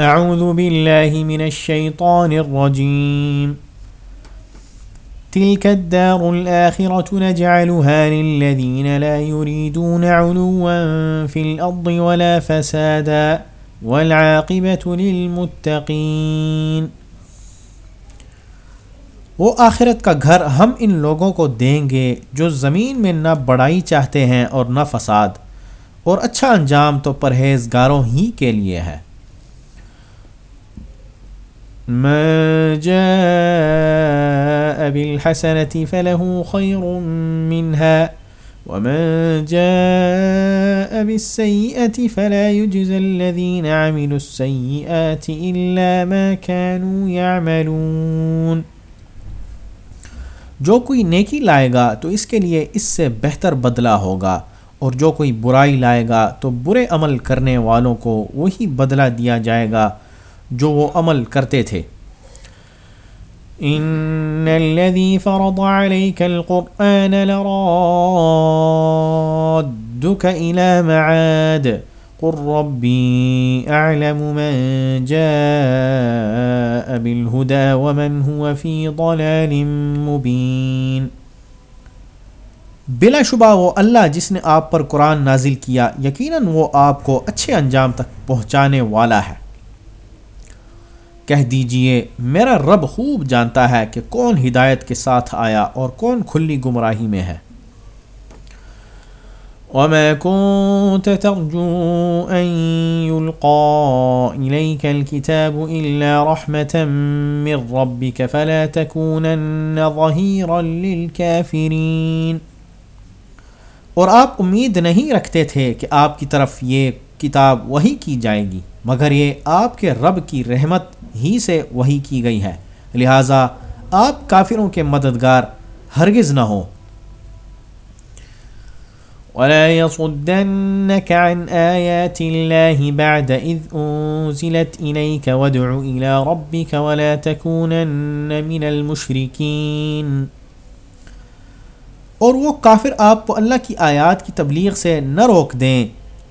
اعوذ باللہ من الشیطان الرجیم تلك الدار الآخرة نجعلها للذين لا يريدون علوا في الأرض ولا فسادا، والعاقبة للمتقين. وہ آخرت کا گھر ہم ان لوگوں کو دیں گے جو زمین میں نہ بڑائی چاہتے ہیں اور نہ فساد، اور اچھا انجام تو پرہیزگاروں ہی کے لیے ہے۔ ما جاء بالحسنة فله خير منها ومن جاء بالسيئة فلا يجزى الذين عملوا السيئات إلا ما كانوا يعملون جو کوئی نیکی لائے گا تو اس کے لیے اس سے بہتر بدلہ ہوگا اور جو کوئی برائی لائے گا تو برے عمل کرنے والوں کو وہی بدلہ دیا جائے گا جو وہ عمل کرتے تھے۔ ان الذي فرض عليك القرآن لرادك الى معاد قل ربي اعلم من جاء بالهدى ومن هو في ضلال مبين۔ بلا شبہ وہ اللہ جس نے آپ پر قرآن نازل کیا، یقیناً وہ آپ کو اچھے انجام تک پہنچانے والا ہے۔ کہہ دیجیے، میرا رب خوب جانتا ہے کہ کون ہدایت کے ساتھ آیا اور کون کھلی گمراہی میں ہے۔ وما كنت ترجو أن يلقى إليك الكتاب إلا رحمة من ربك فلا تكونن ظهيرا للكافرين۔ اور آپ امید نہیں رکھتے تھے کہ آپ کی طرف یہ کتاب وہی کی جائے گی۔ مگر یہ آپ کے رب کی رحمت ہی سے وہی کی گئی ہے۔ لہٰذا آپ کافروں کے مددگار ہرگز نہ ہوں۔ ولا يصدنك عن آيات الله بعد إذ أنزلت إليك وادع إلى ربك ولا تكونن من المشركين۔ اور وہ کافر آپ کو اللہ کی آیات کی تبلیغ سے نہ روک دیں۔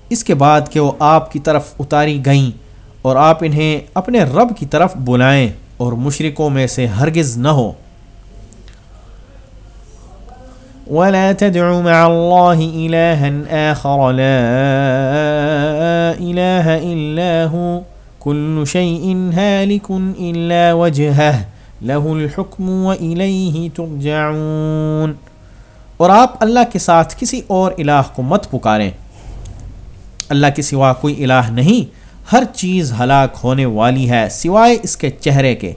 اس کے بعد کہ وہ آپ کی طرف اتاری گئیں اور آپ انہیں اپنے رب کی طرف بلائیں اور مشرقوں میں سے ہرگز نہ ہو۔ ولا تدع مع الله إلها آخر، لا إله إلا هو، كل شيء هالك إلا وجهه، له الحكم وإليه ترجعون۔ اور آپ اللہ کے ساتھ کسی اور الہ کو مت پکاریں۔ اللہ کے سوا کوئی الہ نہیں، ہر چیز ہلاک ہونے والی ہے، سوائے اس کے چہرے کے۔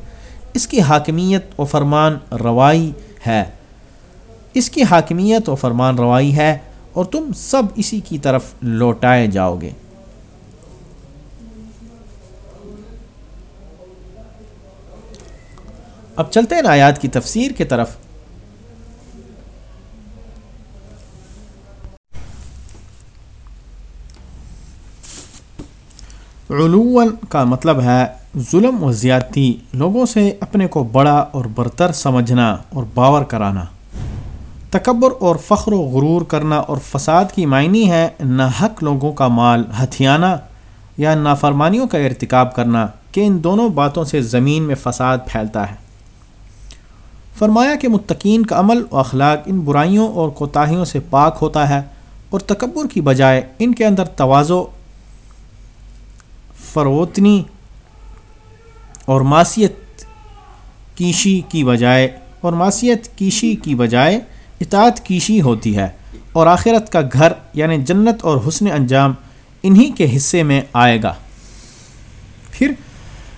اس کی حاکمیت و فرمان روائی ہے۔ اس کی حاکمیت و فرمان روائی ہے اور تم سب اسی کی طرف لوٹائے جاؤ گے۔ اب چلتے ہیں آیات کی تفسیر کی طرف۔ علوم کا مطلب ہے ظلم و زیادتی، لوگوں سے اپنے کو بڑا اور برتر سمجھنا اور باور کرانا۔ تکبر اور فخر و غرور کرنا اور فساد کی معنی ہے نہ حق لوگوں کا مال ہتھیانہ یا نافرمانیوں کا ارتکاب کرنا کہ ان دونوں باتوں سے زمین میں فساد پھیلتا ہے۔ فرمایا کہ متقین کا عمل و اخلاق ان برائیوں اور کوتاہیوں سے پاک ہوتا ہے اور تکبر کی بجائے ان کے اندر توازو فروتنی اور ماسیت کیشی کی بجائے، اور ماسیت کیشی کی بجائے اطاعت کیشی ہوتی ہے۔ اور آخرت کا گھر یعنی جنت اور حسن انجام، انہی کے حصے میں آئے گا۔ پھر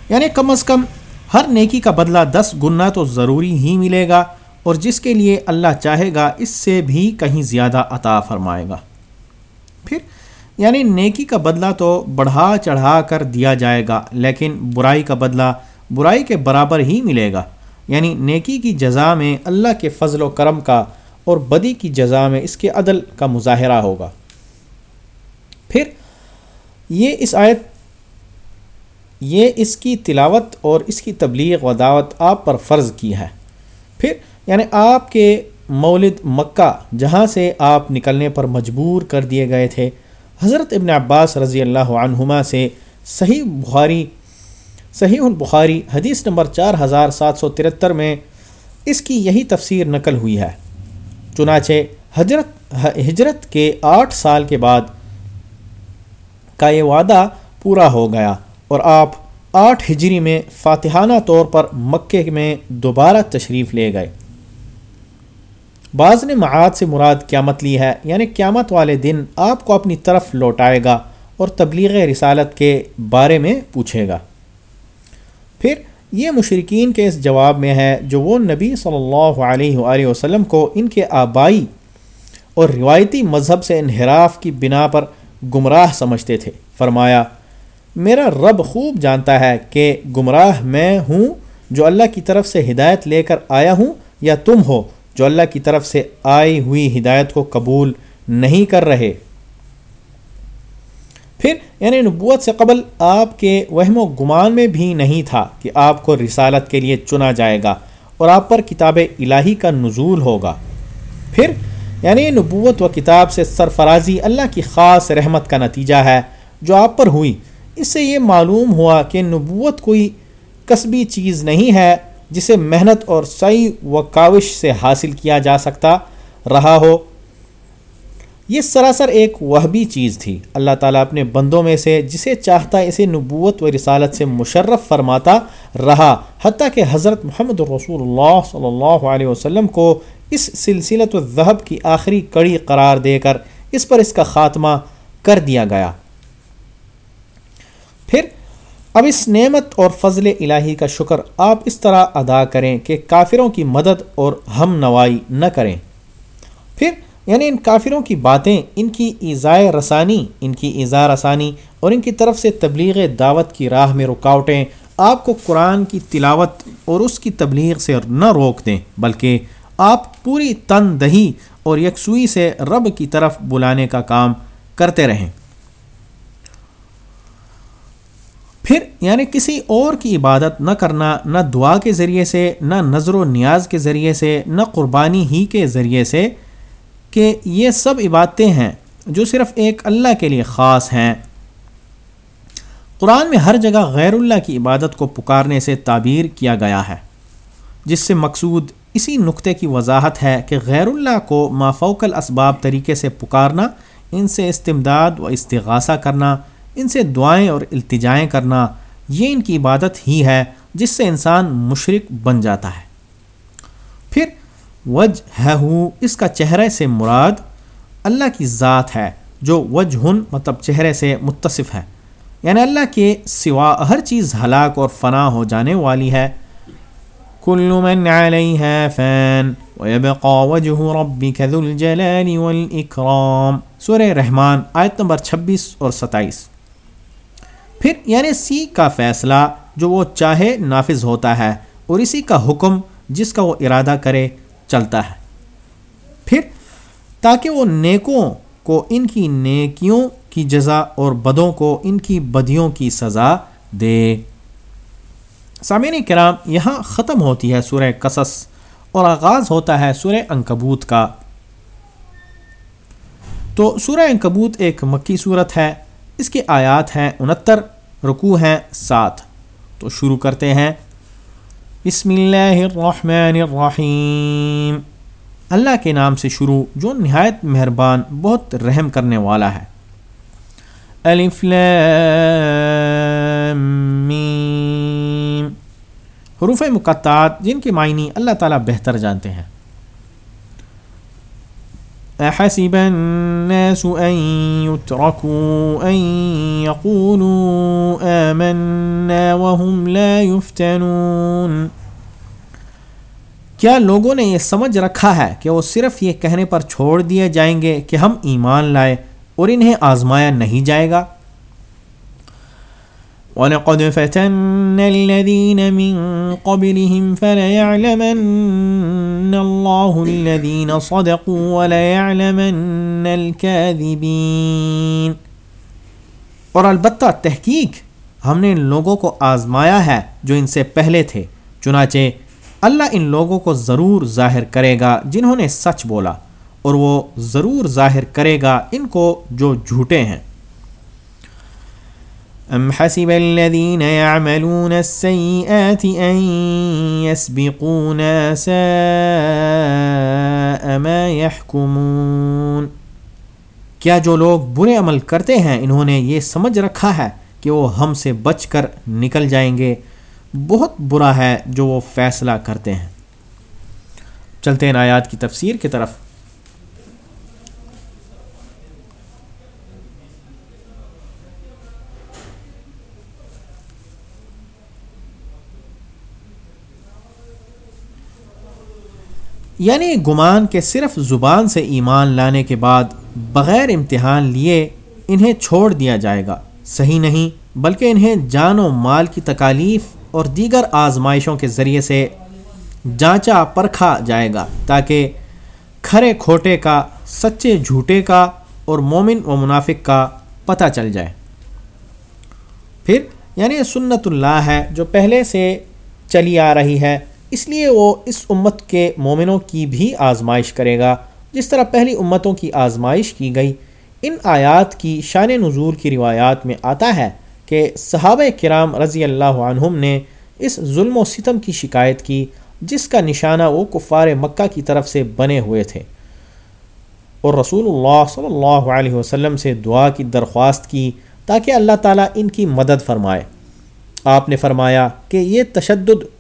یعنی کم از کم ہر نیکی کا بدلہ دس گنا تو ضروری ہی ملے گا، اور جس کے لیے اللہ چاہے گا، اس سے بھی کہیں زیادہ عطا فرمائے گا۔ پھر یعنی نیکی کا بدلہ تو بڑھا چڑھا کر دیا جائے گا، لیکن برائی کا بدلہ برائی کے برابر ہی ملے گا۔ یعنی نیکی کی جزا میں اللہ کے فضل و کرم کا اور بدی کی جزا میں اس کے عدل کا مظاہرہ ہوگا۔ پھر یہ اس آیت، یہ اس کی تلاوت اور اس کی تبلیغ و دعوت آپ پر فرض کی ہے۔ پھر یعنی آپ کے مولد مکہ، جہاں سے آپ نکلنے پر مجبور کر دیے گئے تھے حضرت ابن عباس رضی اللہ عنہما سے صحیح بخاری، صحیح البخاری حدیث نمبر چار ہزار سات سو ترہتر میں اس کی یہی تفسیر نقل ہوئی ہے۔ چنانچہ حجرت، ہجرت کے آٹھ سال کے بعد کا یہ وعدہ پورا ہو گیا اور آپ آٹھ ہجری میں فاتحانہ طور پر مکے میں دوبارہ تشریف لے گئے۔ بعض نے معاد سے مراد قیامت لی ہے یعنی قیامت والے دن آپ کو اپنی طرف لوٹائے گا اور تبلیغ رسالت کے بارے میں پوچھے گا۔ پھر یہ مشرقین کے اس جواب میں ہے جو وہ نبی صلی اللہ علیہ وآلہ وسلم کو ان کے آبائی اور روایتی مذہب سے انحراف کی بنا پر گمراہ سمجھتے تھے۔ فرمایا، میرا رب خوب جانتا ہے کہ گمراہ میں ہوں، جو اللہ کی طرف سے ہدایت لے کر آیا ہوں، یا تم ہو جو اللہ کی طرف سے آئی ہوئی ہدایت کو قبول نہیں کر رہے۔ پھر یعنی نبوت سے قبل آپ کے وہم و گمان میں بھی نہیں تھا کہ آپ کو رسالت کے لیے چنا جائے گا اور آپ پر کتاب الہی کا نزول ہوگا۔ پھر یعنی نبوت و کتاب سے سرفرازی اللہ کی خاص رحمت کا نتیجہ ہے جو آپ پر ہوئی۔ اس سے یہ معلوم ہوا کہ نبوت کوئی قصبی چیز نہیں ہے جسے محنت اور سعی و کاوش سے حاصل کیا جا سکتا رہا ہو۔ یہ سراسر ایک وہبی چیز تھی۔ اللہ تعالیٰ اپنے بندوں میں سے جسے چاہتا اسے نبوت و رسالت سے مشرف فرماتا رہا، حتیٰ کہ حضرت محمد رسول اللہ صلی اللہ علیہ وسلم کو اس سلسلت و ذہب کی آخری کڑی قرار دے کر اس پر اس کا خاتمہ کر دیا گیا۔ پھر اب اس نعمت اور فضل الہی کا شکر آپ اس طرح ادا کریں کہ کافروں کی مدد اور ہم نوائی نہ کریں۔ پھر یعنی ان کافروں کی باتیں، ان کی ایزائے رسانی، ان کی ایزا رسانی اور ان کی طرف سے تبلیغ دعوت کی راہ میں رکاوٹیں آپ کو قرآن کی تلاوت اور اس کی تبلیغ سے نہ روک دیں، بلکہ آپ پوری تن دہی اور یکسوئی سے رب کی طرف بلانے کا کام کرتے رہیں۔ پھر یعنی کسی اور کی عبادت نہ کرنا، نہ دعا کے ذریعے سے، نہ نظر و نیاز کے ذریعے سے، نہ قربانی ہی کے ذریعے سے کہ یہ سب عبادتیں ہیں جو صرف ایک اللہ کے لیے خاص ہیں۔ قرآن میں ہر جگہ غیر اللہ کی عبادت کو پکارنے سے تعبیر کیا گیا ہے، جس سے مقصود اسی نقطے کی وضاحت ہے کہ غیر اللہ کو مافوق الاسباب طریقے سے پکارنا، ان سے استمداد و استغاثہ کرنا ان سے دعائیں اور التجائیں کرنا یہ ان کی عبادت ہی ہے جس سے انسان مشرق بن جاتا ہے۔ پھر وج ہے اس کا چہرے سے مراد اللہ کی ذات ہے، جو وج مطلب چہرے سے متصف ہے۔ یعنی اللہ کے سوا ہر چیز ہلاک اور فنا ہو جانے والی ہے۔ کل من فین سورہ رحمان، آیت نمبر چھبیس اور ستائیس۔ پھر یعنی سی کا فیصلہ جو وہ چاہے نافذ ہوتا ہے اور اسی کا حکم جس کا وہ ارادہ کرے چلتا ہے۔ پھر تاکہ وہ نیکوں کو ان کی نیکیوں کی جزا اور بدوں کو ان کی بدیوں کی سزا دے۔ سامعین کرام، یہاں ختم ہوتی ہے سورہ قصص اور آغاز ہوتا ہے سورہ انکبوت کا۔ تو سورہ انکبوت ایک مکی صورت ہے، اس کے آیات ہیں انہتر۔ رکوع ہیں سات تو شروع کرتے ہیں۔ بسم اللہ الرحمن الرحیم۔ اللہ کے نام سے شروع جو نہایت مہربان، بہت رحم کرنے والا ہے۔ الف لام میم۔ حروف مقطعات جن کے معنی اللہ تعالیٰ بہتر جانتے ہیں۔ احسب الناس ان يتركوا ان يقولوا آمنا وهم لا يفتنون۔ کیا لوگوں نے یہ سمجھ رکھا ہے کہ وہ صرف یہ کہنے پر چھوڑ دیے جائیں گے کہ ہم ایمان لائے اور انہیں آزمایا نہیں جائے گا؟ وَلَقَدْ فَتَنَّ الَّذِينَ مِن قَبْلِهِمْ فَلَيَعْلَمَنَّ اللَّهُ الَّذِينَ صَدَقُوا وَلَيَعْلَمَنَّ الْكَاذِبِينَ۔ اور البتہ تحقیق ہم نے ان لوگوں کو آزمایا ہے جو ان سے پہلے تھے، چنانچہ اللہ ان لوگوں کو ضرور ظاہر کرے گا جنہوں نے سچ بولا، اور وہ ضرور ظاہر کرے گا ان کو جو جھوٹے ہیں۔ ام حسب الذين يعملون السيئات ان يسبقونا ساء ما يحكمون۔ کیا جو لوگ برے عمل کرتے ہیں، انہوں نے یہ سمجھ رکھا ہے کہ وہ ہم سے بچ کر نکل جائیں گے۔ بہت برا ہے جو وہ فیصلہ کرتے ہیں۔ چلتے ہیں آیات کی تفسیر کی طرف۔ یعنی گمان کے صرف زبان سے ایمان لانے کے بعد بغیر امتحان لیے انہیں چھوڑ دیا جائے گا۔ صحیح نہیں، بلکہ انہیں جان و مال کی تکالیف اور دیگر آزمائشوں کے ذریعے سے جانچا پرکھا جائے گا، تاکہ کھرے کھوٹے کا، سچے جھوٹے کا اور مومن و منافق کا پتہ چل جائے۔ پھر یعنی سنت اللہ ہے جو پہلے سے چلی آ رہی ہے۔ اس لیے وہ اس امت کے مومنوں کی بھی آزمائش کرے گا۔ جس طرح پہلی امتوں کی آزمائش کی گئی، ان آیات کی شان نزول کی روایات میں آتا ہے کہ صحابہ کرام رضی اللہ عنہم نے اس ظلم و ستم کی شکایت کی، جس کا نشانہ وہ کفار مکہ کی طرف سے بنے ہوئے تھے۔ اور رسول اللہ صلی اللہ علیہ وسلم سے دعا کی درخواست کی تاکہ اللہ تعالیٰ ان کی مدد فرمائے۔ آپ نے فرمایا کہ یہ تشدد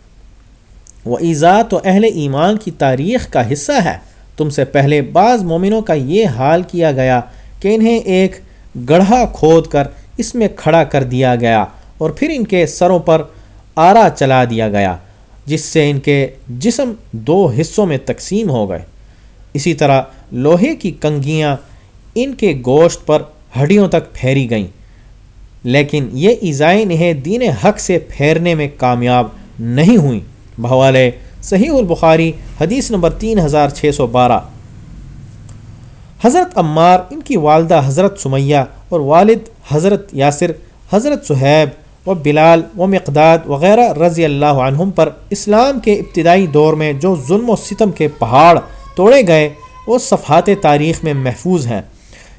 و ایزات و اہل ایمان کی تاریخ کا حصہ ہے، تم سے پہلے بعض مومنوں کا یہ حال کیا گیا کہ انہیں ایک گڑھا کھود کر اس میں کھڑا کر دیا گیا اور پھر ان کے سروں پر آرا چلا دیا گیا، جس سے ان کے جسم دو حصوں میں تقسیم ہو گئے۔ اسی طرح لوہے کی کنگیاں ان کے گوشت پر ہڈیوں تک پھیری گئیں، لیکن یہ ایزائیں انہیں دین حق سے پھیرنے میں کامیاب نہیں ہوئیں۔ بحوالے صحیح البخاری حدیث نمبر تین ہزار چھ سو بارہ۔ حضرت عمار، ان کی والدہ حضرت سمیہ اور والد حضرت یاسر، حضرت صہیب و بلال و مقداد وغیرہ رضی اللہ عنہم پر اسلام کے ابتدائی دور میں جو ظلم و ستم کے پہاڑ توڑے گئے، وہ صفحات تاریخ میں محفوظ ہیں۔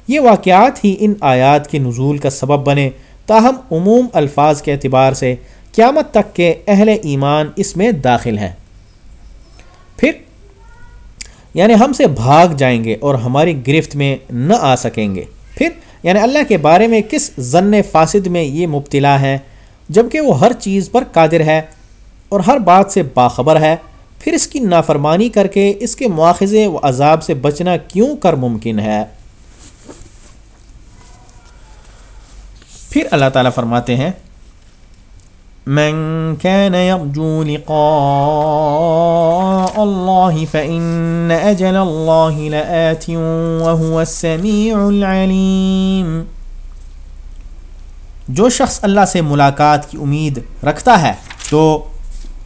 یہ واقعات ہی ان آیات کے نزول کا سبب بنے تاہم عموم الفاظ کے اعتبار سے قیامت تک کے اہل ایمان اس میں داخل ہیں۔ پھر یعنی ہم سے بھاگ جائیں گے اور ہماری گرفت میں نہ آ سکیں گے۔ پھر یعنی اللہ کے بارے میں کس ضن فاسد میں یہ مبتلا ہے؟ جبکہ وہ ہر چیز پر قادر ہے اور ہر بات سے باخبر ہے، پھر اس کی نافرمانی کر کے اس کے مواخذے و عذاب سے بچنا کیوں کر ممکن ہے؟ پھر اللہ تعالیٰ فرماتے ہیں من كان يرجو لقاء الله فإن أجل الله لآت وهو السميع العليم۔ جو شخص اللہ سے ملاقات کی امید رکھتا ہے تو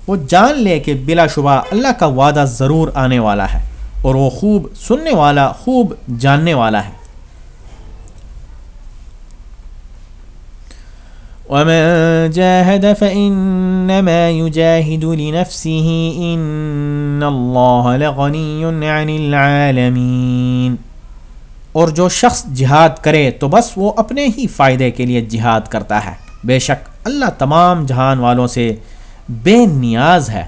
وہ جان لے کہ بلا شبہ اللہ کا وعدہ ضرور آنے والا ہے اور وہ خوب سننے والا، خوب جاننے والا ہے۔ ومن جاهد فإنما يجاهد لنفسه إن الله لغني عن العالمين۔ اور جو شخص جہاد کرے تو بس وہ اپنے ہی فائدے کے لیے جہاد کرتا ہے۔ بے شک اللہ تمام جہان والوں سے بے نیاز ہے۔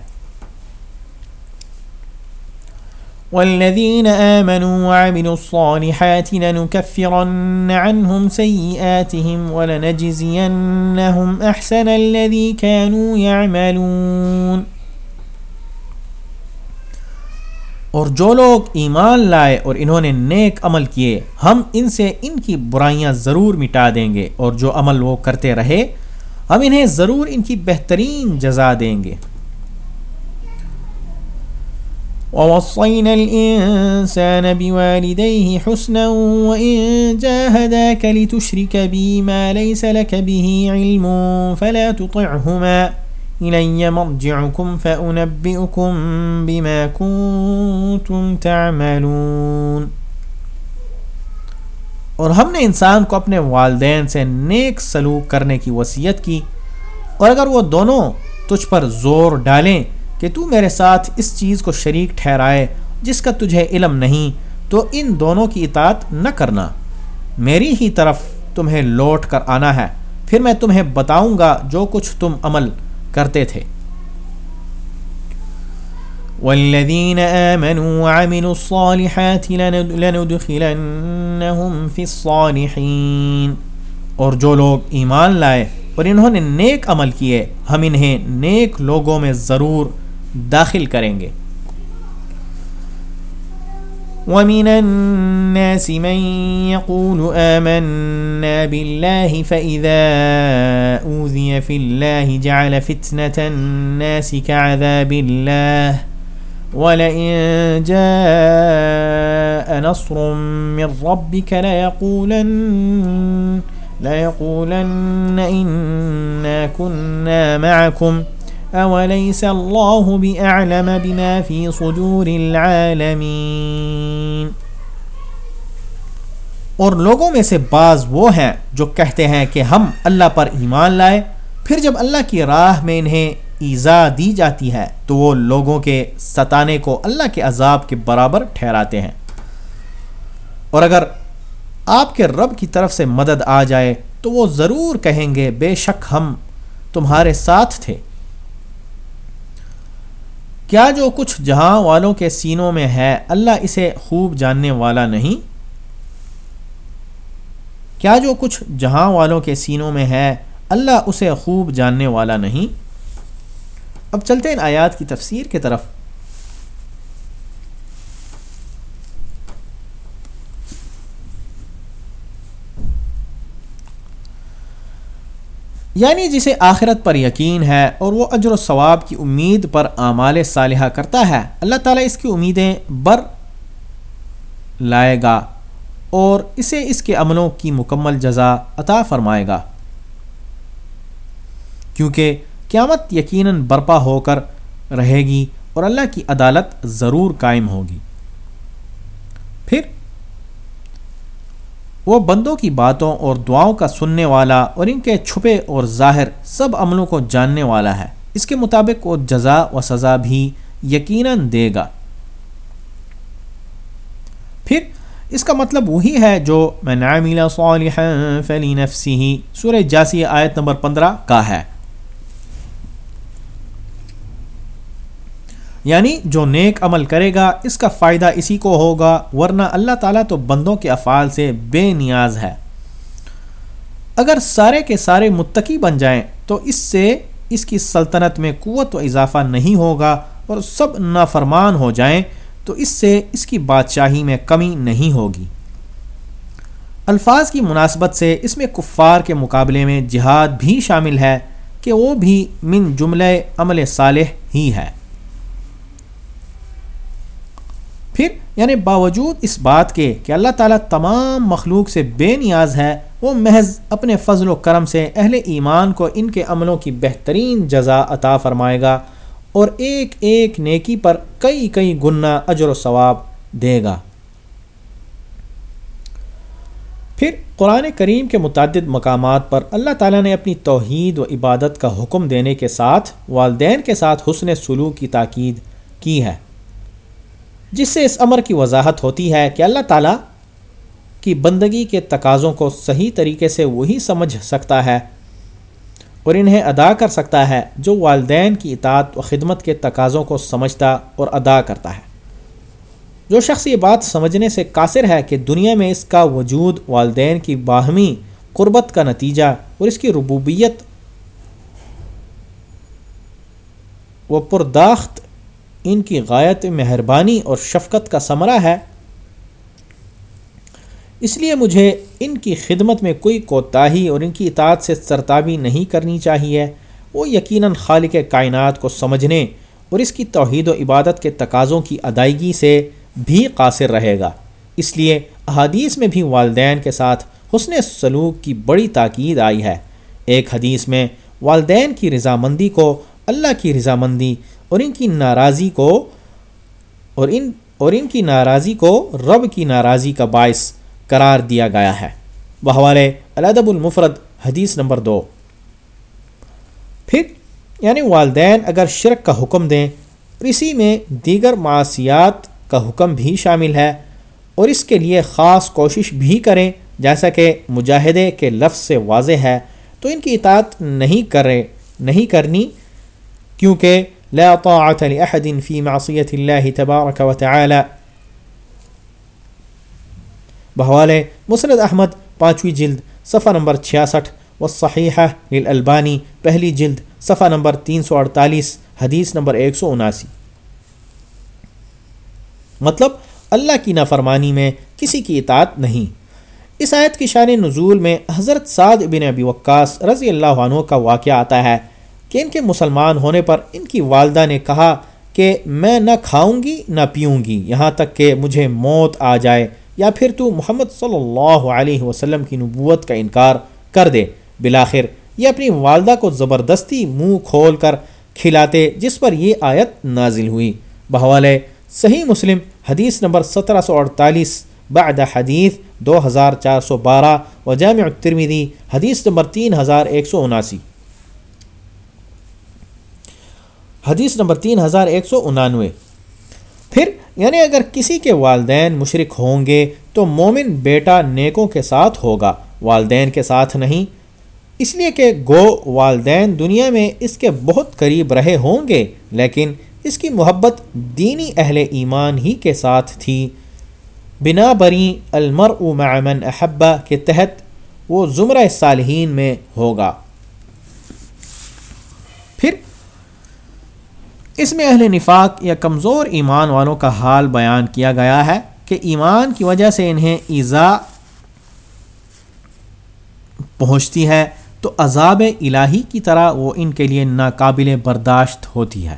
والذين آمنوا وعملوا الصالحات لنكفرن عنهم سيئاتهم ولنجزينهم أحسن الذي كانوا يعملون. اور جو لوگ ایمان لائے اور انہوں نے نیک عمل کیے، ہم ان سے ان کی برائیاں ضرور مٹا دیں گے اور جو عمل وہ کرتے رہے، ہم انہیں ضرور ان کی بہترین جزا دیں گے۔ ووصينا الإنسان بوالديه حسنا وإن جاهداك لتشرك بي ما ليس لك به علم فلا تطعهما إلي مرجعكم فأنبئكم بما كنتم تعملون۔ اور ہم نے انسان کو اپنے والدین سے نیک سلوک کرنے کی وصیت کی۔ اور اگر وہ دونوں تجھ پر زور ڈالیں کہ تو میرے ساتھ اس چیز کو شریک ٹھہرائے جس کا تجھے علم نہیں، تو ان دونوں کی اطاعت نہ کرنا۔ میری ہی طرف تمہیں لوٹ کر آنا ہے، پھر میں تمہیں بتاؤں گا جو کچھ تم عمل کرتے تھے۔ والذين آمنوا وعملوا الصالحات لندخلنهم في الصالحين۔ اور جو لوگ ایمان لائے اور انہوں نے نیک عمل کیے، ہم انہیں نیک لوگوں میں ضرور داخل کریں گے۔ ومن الناس من يقول آمنا بالله فإذا أوذي في الله جعل فتنة الناس كعذاب الله ولئن جاء نصر من ربك ليقولن ليقولن إنا كنا معكم اوليس الله بأعلم بما في صدور العالمين؟ اور لوگوں میں سے بعض وہ ہیں جو کہتے ہیں کہ ہم اللہ پر ایمان لائے، پھر جب اللہ کی راہ میں انہیں ایزا دی جاتی ہے، تو وہ لوگوں کے ستانے کو اللہ کے عذاب کے برابر ٹھہراتے ہیں۔ اور اگر آپ کے رب کی طرف سے مدد آ جائے، تو وہ ضرور کہیں گے، بے شک ہم تمہارے ساتھ تھے۔ کیا جو کچھ جہاں والوں کے سینوں میں ہے، اللہ اسے خوب جاننے والا نہیں؟ کیا جو کچھ جہاں والوں کے سینوں میں ہے، اللہ اسے خوب جاننے والا نہیں؟ اب چلتے ہیں آیات کی تفسیر کی طرف۔ یعنی جسے آخرت پر یقین ہے اور وہ اجر و ثواب کی امید پر اعمال صالحہ کرتا ہے۔ اللہ تعالیٰ اس کی امیدیں بر لائے گا اور اسے اس کے عملوں کی مکمل جزا عطا فرمائے گا۔ کیونکہ قیامت یقیناً برپا ہو کر رہے گی اور اللہ کی عدالت ضرور قائم ہوگی پھر وہ بندوں کی باتوں اور دعاؤں کا سننے والا اور ان کے چھپے اور ظاہر سب عملوں کو جاننے والا ہے۔ اس کے مطابق وہ جزا و سزا بھی یقیناً دے گا۔ پھر اس کا مطلب وہی ہے جو میں نعمل صالحا فلی نفسی سورہ جاسی آیت نمبر پندرہ کا ہے۔ یعنی جو نیک عمل کرے گا، اس کا فائدہ اسی کو ہوگا، ورنہ اللہ تعالیٰ تو بندوں کے افعال سے بے نیاز ہے۔ اگر سارے کے سارے متقی بن جائیں، تو اس سے اس کی سلطنت میں قوت و اضافہ نہیں ہوگا اور سب نافرمان ہو جائیں، تو اس سے اس کی بادشاہی میں کمی نہیں ہوگی۔ الفاظ کی مناسبت سے اس میں کفار کے مقابلے میں جہاد بھی شامل ہے کہ وہ بھی من جملہ عمل صالح ہی ہے۔ پھر یعنی باوجود اس بات کے کہ اللہ تعالیٰ تمام مخلوق سے بے نیاز ہے، وہ محض اپنے فضل و کرم سے اہل ایمان کو ان کے عملوں کی بہترین جزا عطا فرمائے گا اور ایک ایک نیکی پر کئی کئی گنا اجر و ثواب دے گا۔ پھر قرآن کریم کے متعدد مقامات پر اللہ تعالیٰ نے اپنی توحید و عبادت کا حکم دینے کے ساتھ، والدین کے ساتھ حسن سلوک کی تاکید کی ہے۔ جس سے اس امر کی وضاحت ہوتی ہے کہ اللہ تعالیٰ کی بندگی کے تقاضوں کو صحیح طریقے سے وہی سمجھ سکتا ہے اور انہیں ادا کر سکتا ہے جو والدین کی اطاعت و خدمت کے تقاضوں کو سمجھتا اور ادا کرتا ہے۔ جو شخص یہ بات سمجھنے سے قاصر ہے کہ دنیا میں اس کا وجود والدین کی باہمی قربت کا نتیجہ اور اس کی ربوبیت وہ پرداخت ان کی غایت، مہربانی اور شفقت کا ثمرہ ہے۔ اس لیے مجھے ان کی خدمت میں کوئی کوتاہی اور ان کی اطاعت سے سرتابی نہیں کرنی چاہیے۔ وہ یقیناً خالق کائنات کو سمجھنے اور اس کی توحید و عبادت کے تقاضوں کی ادائیگی سے بھی قاصر رہے گا۔ اس لیے احادیث میں بھی والدین کے ساتھ حسن سلوک کی بڑی تاکید آئی ہے۔ ایک حدیث میں والدین کی رضامندی کو، اللہ کی رضامندی اور ان کی ناراضی کو اور ان اور ان کی ناراضی کو رب کی ناراضی کا باعث قرار دیا گیا ہے۔ بحوالے الادب المفرد حدیث نمبر دو۔ پھر یعنی والدین اگر شرک کا حکم دیں، اور اسی میں دیگر معاشیات کا حکم بھی شامل ہے، اور اس کے لیے خاص کوشش بھی کریں، جیسا کہ مجاہدے کے لفظ سے واضح ہے، تو ان کی اطاعت نہیں کرے نہیں کرنی، کیونکہ لا طاعت لأحد فی معصیت اللہ تبارک و تعالی بحوال مسرد احمد، پانچویں جلد، صفحہ نمبر چھیاسٹھ و صحیحہ للالبانی پہلی جلد، صفحہ نمبر تین سو اڑتالیس، حدیث نمبر ایک سو اناسی. مطلب اللہ کی نافرمانی میں کسی کی اطاعت نہیں. اس آیت کی شان نزول میں حضرت سعد بن ابی وقاص رضی اللہ عنہ کا واقعہ آتا ہے۔ کہ ان کے مسلمان ہونے پر ان کی والدہ نے کہا کہ میں نہ کھاؤں گی، نہ پیوں گی، یہاں تک کہ مجھے موت آ جائے، یا پھر تو محمد صلی اللہ علیہ وسلم کی نبوت کا انکار کر دے۔ بلاخر یہ اپنی والدہ کو زبردستی منہ کھول کر کھلاتے، جس پر یہ آیت نازل ہوئی۔ بحوالے صحیح مسلم، حدیث نمبر سترہ سو اڑتالیس، بعد حدیث دو ہزار چار سو بارہ، و جامع ترمیدی حدیث نمبر تین ہزار ایک سو اناسی۔ حدیث نمبر تین ہزار ایک سو انانوے۔ پھر یعنی اگر کسی کے والدین مشرق ہوں گے، تو مومن بیٹا نیکوں کے ساتھ ہوگا، والدین کے ساتھ نہیں۔ اس لیے کہ گو والدین دنیا میں اس کے بہت قریب رہے ہوں گے، لیکن اس کی محبت دینی اہل ایمان ہی کے ساتھ تھی۔ بنا بری المر من احبا کے تحت وہ زمرہ صالحین میں ہوگا پھر اس میں اہل نفاق یا کمزور ایمان والوں کا حال بیان کیا گیا ہے کہ ایمان کی وجہ سے انہیں ایزا پہنچتی ہے تو عذاب الہی کی طرح وہ ان کے لیے ناقابل برداشت ہوتی ہے۔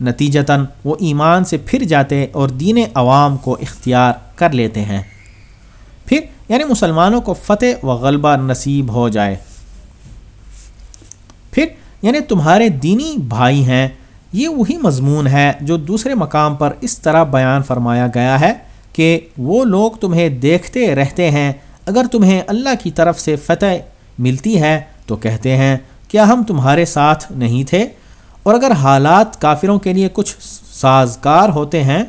نتیجتاً وہ ایمان سے پھر جاتے اور دین عوام کو اختیار کر لیتے ہیں۔ پھر یعنی مسلمانوں کو فتح و غلبہ نصیب ہو جائے۔ پھر یعنی تمہارے دینی بھائی ہیں یہ وہی مضمون ہے جو دوسرے مقام پر اس طرح بیان فرمایا گیا ہے کہ وہ لوگ تمہیں دیکھتے رہتے ہیں، اگر تمہیں اللہ کی طرف سے فتح ملتی ہے تو کہتے ہیں، کیا ہم تمہارے ساتھ نہیں تھے؟ اور اگر حالات کافروں کے لیے کچھ سازگار ہوتے ہیں،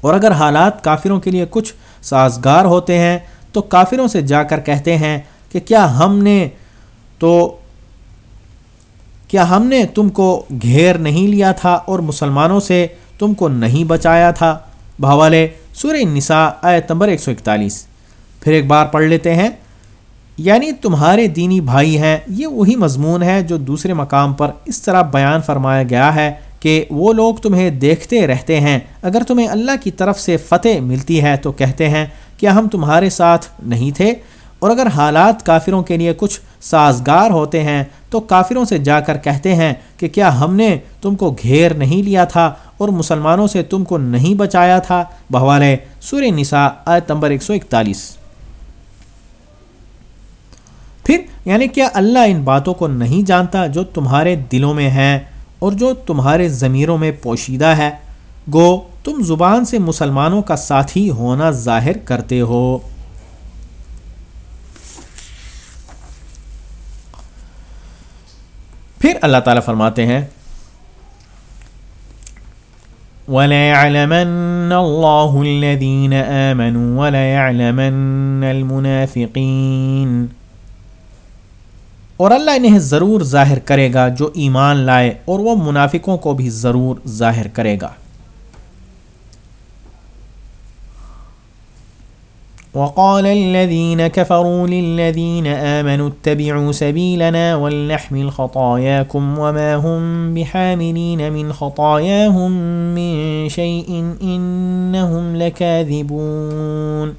اور اگر حالات کافروں کے لیے کچھ سازگار ہوتے ہیں، تو کافروں سے جا کر کہتے ہیں کہ کیا ہم نے تو کیا ہم نے تم کو گھیر نہیں لیا تھا اور مسلمانوں سے تم کو نہیں بچایا تھا؟ بھاوالے سورہ نساء آیت نمبر 141 پھر ایک بار پڑھ لیتے ہیں۔ یعنی تمہارے دینی بھائی ہیں، یہ وہی مضمون ہے جو دوسرے مقام پر اس طرح بیان فرمایا گیا ہے کہ وہ لوگ تمہیں دیکھتے رہتے ہیں۔ اگر تمہیں اللہ کی طرف سے فتح ملتی ہے تو کہتے ہیں، کیا ہم تمہارے ساتھ نہیں تھے؟ اور اگر حالات کافروں کے لیے کچھ سازگار ہوتے ہیں، تو کافروں سے جا کر کہتے ہیں کہ کیا ہم نے تم کو گھیر نہیں لیا تھا اور مسلمانوں سے تم کو نہیں بچایا تھا؟ بہوالے سور نساء، آیت نمبر 141 پھر یعنی کیا اللہ ان باتوں کو نہیں جانتا جو تمہارے دلوں میں ہیں اور جو تمہارے ضمیروں میں پوشیدہ ہے؟ گو، تم زبان سے مسلمانوں کا ساتھی ہونا ظاہر کرتے ہو۔ پھر اللہ تعالیٰ فرماتے ہیں، وَلَيَعْلَمَنَّ اللَّهُ الَّذِينَ آمَنُوا وَلَيَعْلَمَنَّ الْمُنَافِقِينَ۔ اور اللہ انہیں ضرور ظاہر کرے گا جو ایمان لائے اور وہ منافقوں کو بھی ضرور ظاہر کرے گا۔ وقال الذين كفروا للذين آمنوا اتبعوا سبيلنا ولنحمل خطاياكم وما هم بحاملين من خطاياهم من شيء إنهم لكاذبون۔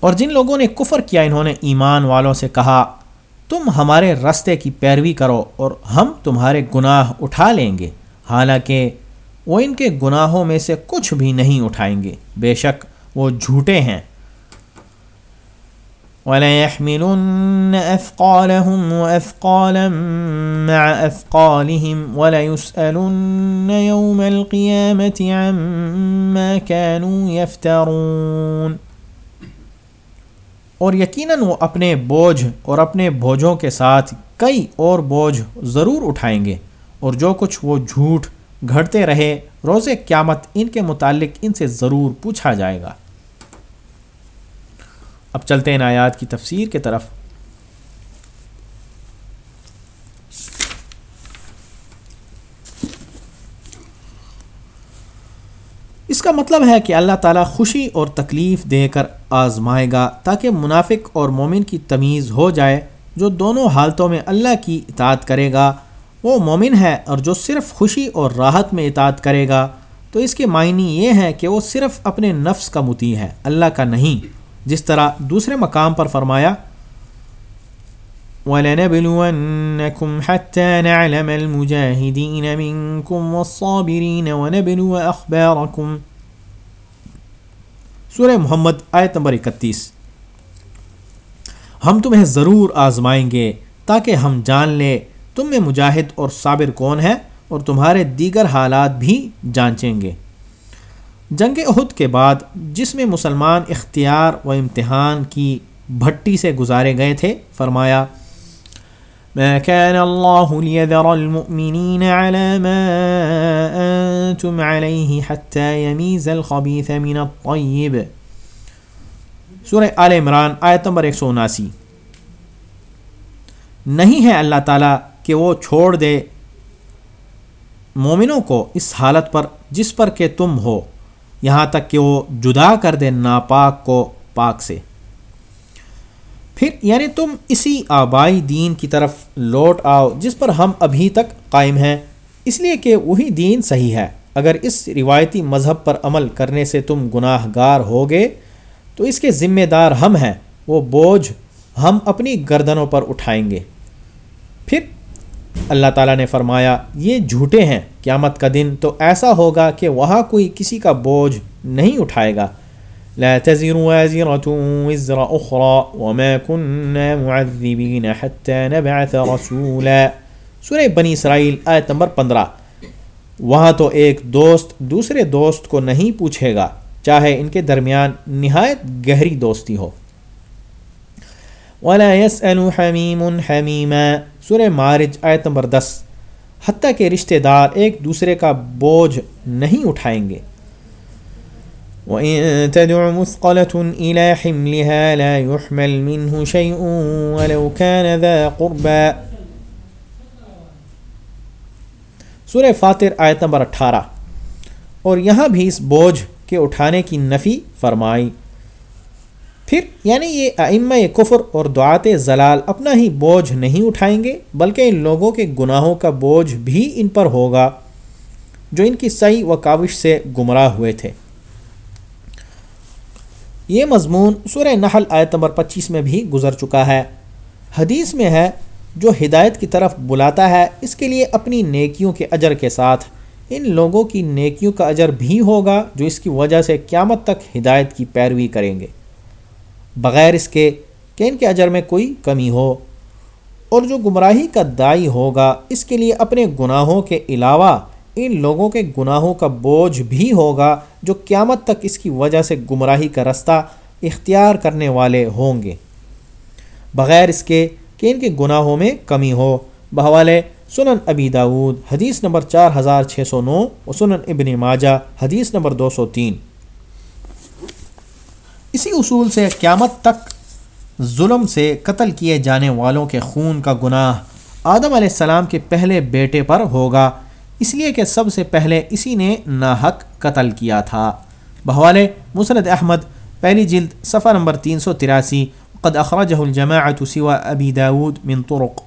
اور جن لوگوں نے کفر کیا، انہوں نے ایمان والوں سے کہا، تم ہمارے رستے کی پیروی کرو اور ہم تمہارے گناہ اٹھا لیں گے۔ حالانکہ وہ ان کے گناہوں میں سے کچھ بھی نہیں اٹھائیں گے۔ بے شک وہ جھوٹے ہیں۔ وَلَيَحْمِلُنَّ أَثْقَالَهُمْ وَأَثْقَالًا مَعَ أَثْقَالِهِمْ وَلَيُسْأَلُنَّ يَوْمَ الْقِيَامَةِ عَمَّا كَانُوا يَفْتَرُونَ۔ اور یقیناً وہ اپنے بوجھ اور اپنے بوجھوں کے ساتھ کئی اور بوجھ ضرور اٹھائیں گے۔ اور جو کچھ وہ جھوٹ گھڑتے رہے روز قیامت ان کے متعلق ان سے ضرور پوچھا جائے گا۔ اب چلتے ہیں آیات کی تفسیر کے طرف۔ اس کا مطلب ہے کہ اللہ تعالیٰ خوشی اور تکلیف دے کر آزمائے گا تاکہ منافق اور مومن کی تمیز ہو جائے، جو دونوں حالتوں میں اللہ کی اطاعت کرے گا۔ وہ مومن ہے اور جو صرف خوشی اور راحت میں اطاعت کرے گا۔ تو اس کے معنی یہ ہے کہ وہ صرف اپنے نفس کا متی ہے، اللہ کا نہیں۔ جس طرح دوسرے مقام پر فرمایا، وَلَنَبْلُوَنَّكُمْ حَتَّى نَعْلَمَ الْمُجَاهِدِينَ مِنْكُمْ وَالصَّابِرِينَ وَنَبْلُوَ أَخْبَارَكُمْ۔ سورہ محمد، آیت نمبر اکتیس۔ ہم تمہیں ضرور آزمائیں گے تاکہ ہم جان لیں تم میں مجاہد اور صابر کون ہے اور تمہارے دیگر حالات بھی جانچیں گے۔ جنگ عہد کے بعد جس میں مسلمان اختیار و امتحان کی بھٹی سے گزارے گئے تھے، فرمایا، ما كان الله ليذر المؤمنين على ما أنتم عليه حتى يميز الخبيث من الطيب. سورہ آل عمران، آیت نمبر ایک سو اناسی۔ نہیں ہے اللہ تعالیٰ کہ وہ چھوڑ دے۔ مومنوں کو اس حالت پر، جس پر کہ تم ہو، یہاں تک کہ وہ جدا کر دے ناپاک کو پاک سے۔ پھر یعنی تم اسی آبائی دین کی طرف لوٹ آؤ، جس پر ہم ابھی تک قائم ہیں۔ اس لیے کہ وہی دین صحیح ہے۔ اگر اس روایتی مذہب پر عمل کرنے سے تم گناہ گار ہوگے، تو اس کے ذمہ دار ہم ہیں۔ وہ بوجھ ہم اپنی گردنوں پر اٹھائیں گے۔ پھر اللہ تعالیٰ نے فرمایا، یہ جھوٹے ہیں، قیامت کا دن تو ایسا ہوگا کہ وہاں کوئی کسی کا بوجھ نہیں اٹھائے گا۔ لا تزر وازرة وزر أخرى وما كنا معذبين حتى نبعث رسولا۔ سورہ بنی اسرائیل، آیت نمبر پندرہ۔ وہاں تو ایک دوست دوسرے دوست کو نہیں پوچھے گا، چاہے ان کے درمیان نہایت گہری دوستی ہو۔ ولا يسأل حميم حميما۔ سورہ مارج آیت نمبر دس۔ حتیٰ کہ رشتہ دار ایک دوسرے کا بوجھ نہیں اٹھائیں گے۔ وإن تدع مثقلة إلى حملها لا يحمل منه شيء ولو كان ذا قربا سورہ فاتر آیت نمبر اٹھارہ۔ اور یہاں بھی اس بوجھ کے اٹھانے کی نفی فرمائی۔ پھر یعنی یہ ائمہ کفر اور دعات زلال اپنا ہی بوجھ نہیں اٹھائیں گے، بلکہ ان لوگوں کے گناہوں کا بوجھ بھی ان پر ہوگا، جو ان کی صحیح و کاوش سے گمراہ ہوئے تھے۔ یہ مضمون سورہ نحل آیت نمبر پچیس میں بھی گزر چکا ہے۔ حدیث میں ہے، جو ہدایت کی طرف بلاتا ہے، اس کے لیے اپنی نیکیوں کے اجر کے ساتھ۔ ان لوگوں کی نیکیوں کا اجر بھی ہوگا، جو اس کی وجہ سے قیامت تک ہدایت کی پیروی کریں گے۔ بغیر اس کے کہ ان کے اجر میں کوئی کمی ہو، اور جو گمراہی کا دائی ہوگا، اس کے لیے اپنے گناہوں کے علاوہ ان لوگوں کے گناہوں کا بوجھ بھی ہوگا جو قیامت تک اس کی وجہ سے گمراہی کا رستہ اختیار کرنے والے ہوں گے۔ بغیر اس کے کہ ان کے گناہوں میں کمی ہو بحوالے سنن ابی داود حدیث نمبر چار ہزار چھ سو نو سنن ابن ماجہ، حدیث نمبر دو سو تین۔ اسی اصول سے قیامت تک ظلم سے قتل کیے جانے والوں کے خون کا گناہ آدم علیہ السلام کے پہلے بیٹے پر ہوگا۔ اس لیے کہ سب سے پہلے اسی نے ناحق قتل کیا تھا۔ بحوالے مسرت احمد، پہلی جلد، صفحہ نمبر تین سو تراسی، قد اخرجہ الجماعت سوا ابی داود من طرق۔